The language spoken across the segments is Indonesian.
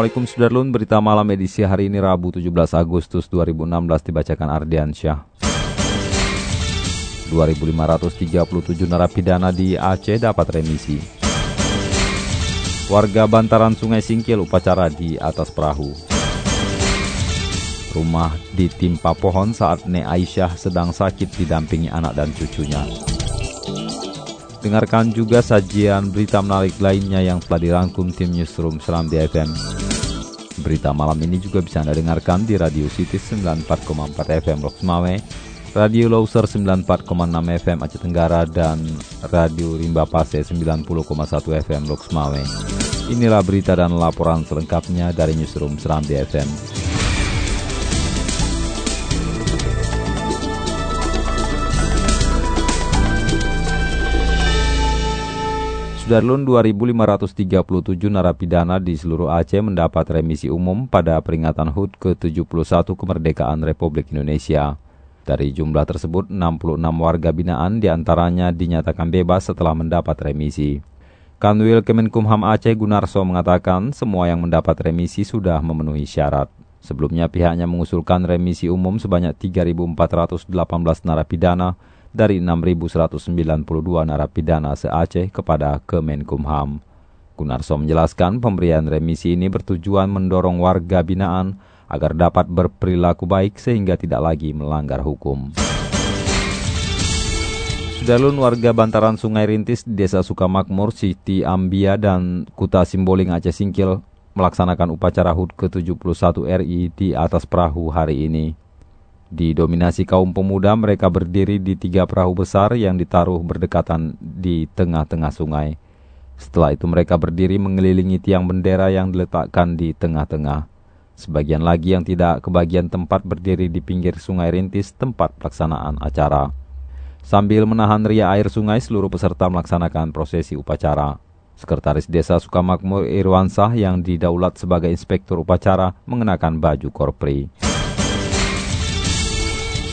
Assalamualaikum Sudarlun, berita malam edisi hari ini Rabu 17 Agustus 2016 dibacakan Ardian Syah. 2.537 narapidana di Aceh dapat remisi. Warga bantaran Sungai Singkil upacara di atas perahu. Rumah ditimpa pohon saat Ne Aisyah sedang sakit didampingi anak dan cucunya. Dengarkan juga sajian berita menarik lainnya yang telah dirangkum tim Newsroom Seram di FM. Berita malam ini juga bisa Anda dengarkan di Radio City 94,4 FM Lok Semawe, Radio Loser 94,6 FM Aceh Tenggara, dan Radio Rimba Pase 90,1 FM Lok Semawe. Inilah berita dan laporan selengkapnya dari Newsroom Seram di FM. Sudarlun 2.537 narapidana di seluruh Aceh mendapat remisi umum pada peringatan HUT ke-71 kemerdekaan Republik Indonesia. Dari jumlah tersebut, 66 warga binaan di antaranya dinyatakan bebas setelah mendapat remisi. Kanwil Kemenkumham Aceh Gunarso mengatakan semua yang mendapat remisi sudah memenuhi syarat. Sebelumnya pihaknya mengusulkan remisi umum sebanyak 3.418 narapidana dari 6.192 narapidana se-Aceh kepada Kemenkumham. Gunarso menjelaskan pemberian remisi ini bertujuan mendorong warga binaan agar dapat berperilaku baik sehingga tidak lagi melanggar hukum. Sudarlun warga bantaran Sungai Rintis Desa Sukamakmur, Siti Ambia, dan Kuta Simboling Aceh Singkil melaksanakan upacara HUT ke-71 RI di atas perahu hari ini. Didominasi kaum pemuda, mereka berdiri di tiga perahu besar yang ditaruh berdekatan di tengah-tengah sungai. Setelah itu mereka berdiri mengelilingi tiang bendera yang diletakkan di tengah-tengah. Sebagian lagi yang tidak kebagian tempat berdiri di pinggir sungai rintis tempat pelaksanaan acara. Sambil menahan ria air sungai, seluruh peserta melaksanakan prosesi upacara. Sekretaris Desa Sukamakmur Irwansah yang didaulat sebagai inspektur upacara mengenakan baju korpri.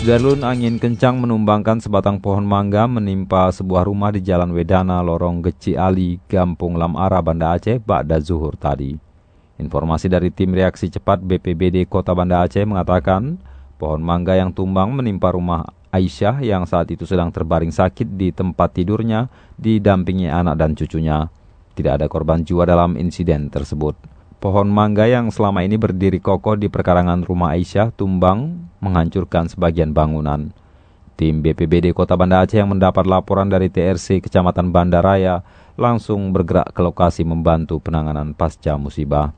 Sudarlun angin kencang menumbangkan sebatang pohon mangga menimpa sebuah rumah di Jalan Wedana, Lorong Geci Ali, Gampung Lamara, Banda Aceh, Ba'da Zuhur tadi. Informasi dari tim reaksi cepat BPBD Kota Banda Aceh mengatakan, pohon mangga yang tumbang menimpa rumah Aisyah yang saat itu sedang terbaring sakit di tempat tidurnya didampingi anak dan cucunya. Tidak ada korban jiwa dalam insiden tersebut. Pohon mangga yang selama ini berdiri kokoh di perkarangan rumah Aisyah tumbang menghancurkan sebagian bangunan. Tim BPBD Kota Banda Aceh yang mendapat laporan dari TRC Kecamatan Bandaraya langsung bergerak ke lokasi membantu penanganan pasca musibah.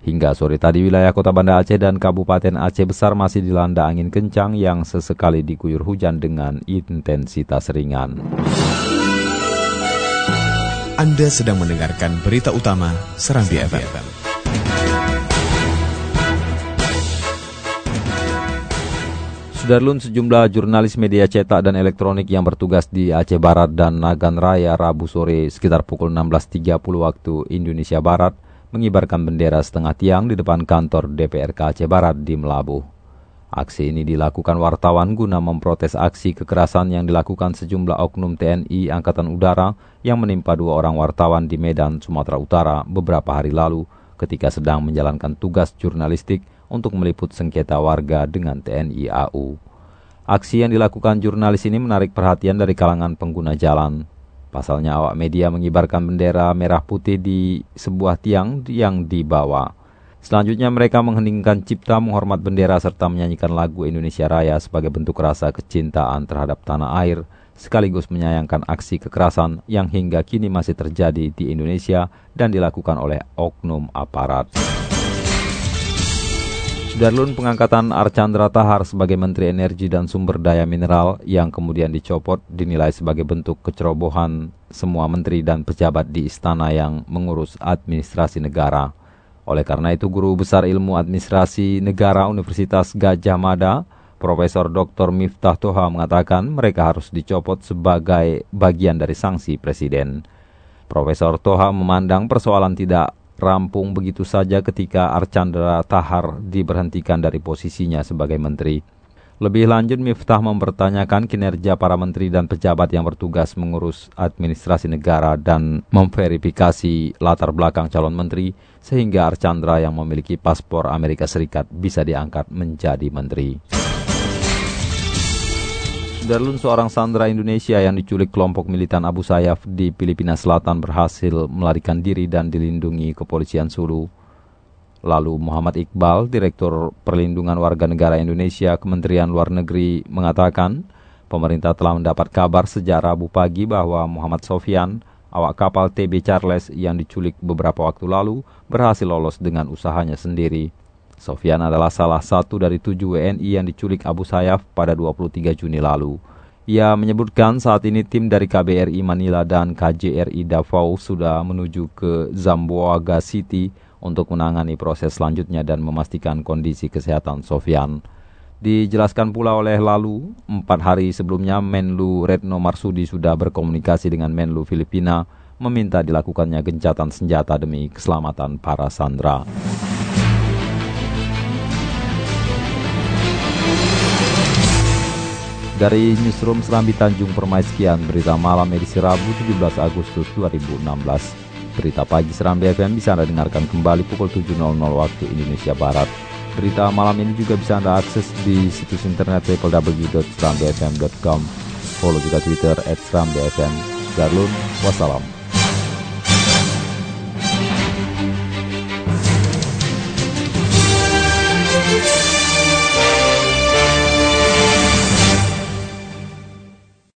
Hingga sore tadi wilayah Kota Banda Aceh dan Kabupaten Aceh Besar masih dilanda angin kencang yang sesekali diguyur hujan dengan intensitas ringan. Anda sedang mendengarkan berita utama Serambi FM. Sudarlun sejumlah jurnalis media cetak dan elektronik yang bertugas di Aceh Barat dan Nagan Raya Rabu sore sekitar pukul 16.30 waktu Indonesia Barat mengibarkan bendera setengah tiang di depan kantor DPRK Aceh Barat di Melabuh. Aksi ini dilakukan wartawan guna memprotes aksi kekerasan yang dilakukan sejumlah oknum TNI Angkatan Udara yang menimpa dua orang wartawan di Medan, Sumatera Utara beberapa hari lalu ketika sedang menjalankan tugas jurnalistik untuk meliput sengketa warga dengan TNI AU. Aksi yang dilakukan jurnalis ini menarik perhatian dari kalangan pengguna jalan. Pasalnya awak media mengibarkan bendera merah putih di sebuah tiang yang dibawa. Selanjutnya mereka mengheningkan cipta menghormat bendera serta menyanyikan lagu Indonesia Raya sebagai bentuk rasa kecintaan terhadap tanah air, sekaligus menyayangkan aksi kekerasan yang hingga kini masih terjadi di Indonesia dan dilakukan oleh oknum aparat. Sudarlun pengangkatan Archandra Tahar sebagai Menteri Energi dan Sumber Daya Mineral yang kemudian dicopot dinilai sebagai bentuk kecerobohan semua menteri dan pejabat di istana yang mengurus administrasi negara. Oleh karena itu, Guru Besar Ilmu Administrasi Negara Universitas Gajah Mada, Profesor Dr. Miftah Toha mengatakan mereka harus dicopot sebagai bagian dari sanksi Presiden. Profesor Toha memandang persoalan tidak rampung begitu saja ketika Archandra Tahar diberhentikan dari posisinya sebagai menteri. Lebih lanjut, Miftah mempertanyakan kinerja para menteri dan pejabat yang bertugas mengurus administrasi negara dan memverifikasi latar belakang calon menteri, sehingga Archandra yang memiliki paspor Amerika Serikat bisa diangkat menjadi menteri. Darlun seorang sandera Indonesia yang diculik kelompok militan Abu Sayyaf di Filipina Selatan berhasil melarikan diri dan dilindungi kepolisian Sulu. Lalu Muhammad Iqbal, Direktur Perlindungan Warga Negara Indonesia Kementerian Luar Negeri mengatakan, pemerintah telah mendapat kabar sejak Rabu pagi bahwa Muhammad Sofian, awak kapal TB Charles yang diculik beberapa waktu lalu, berhasil lolos dengan usahanya sendiri. Sofian adalah salah satu dari tujuh WNI yang diculik Abu Sayyaf pada 23 Juni lalu. Ia menyebutkan saat ini tim dari KBRI Manila dan KJRI Davao sudah menuju ke Zamboanga City untuk menangani proses selanjutnya dan memastikan kondisi kesehatan Sofian. Dijelaskan pula oleh Lalu, empat hari sebelumnya Menlu Retno Marsudi sudah berkomunikasi dengan Menlu Filipina meminta dilakukannya gencatan senjata demi keselamatan para sandera. Dari Newsroom Serambi Tanjung Permai sekian berita malam edisi Rabu 17 Agustus 2016. Berita pagi Serambi FM bisa Anda dengarkan kembali pukul 7.00 waktu Indonesia Barat. Berita malam ini juga bisa Anda akses di situs internet www.serambifm.com. Follow juga Twitter at Serambi FM. Darlun, wassalam.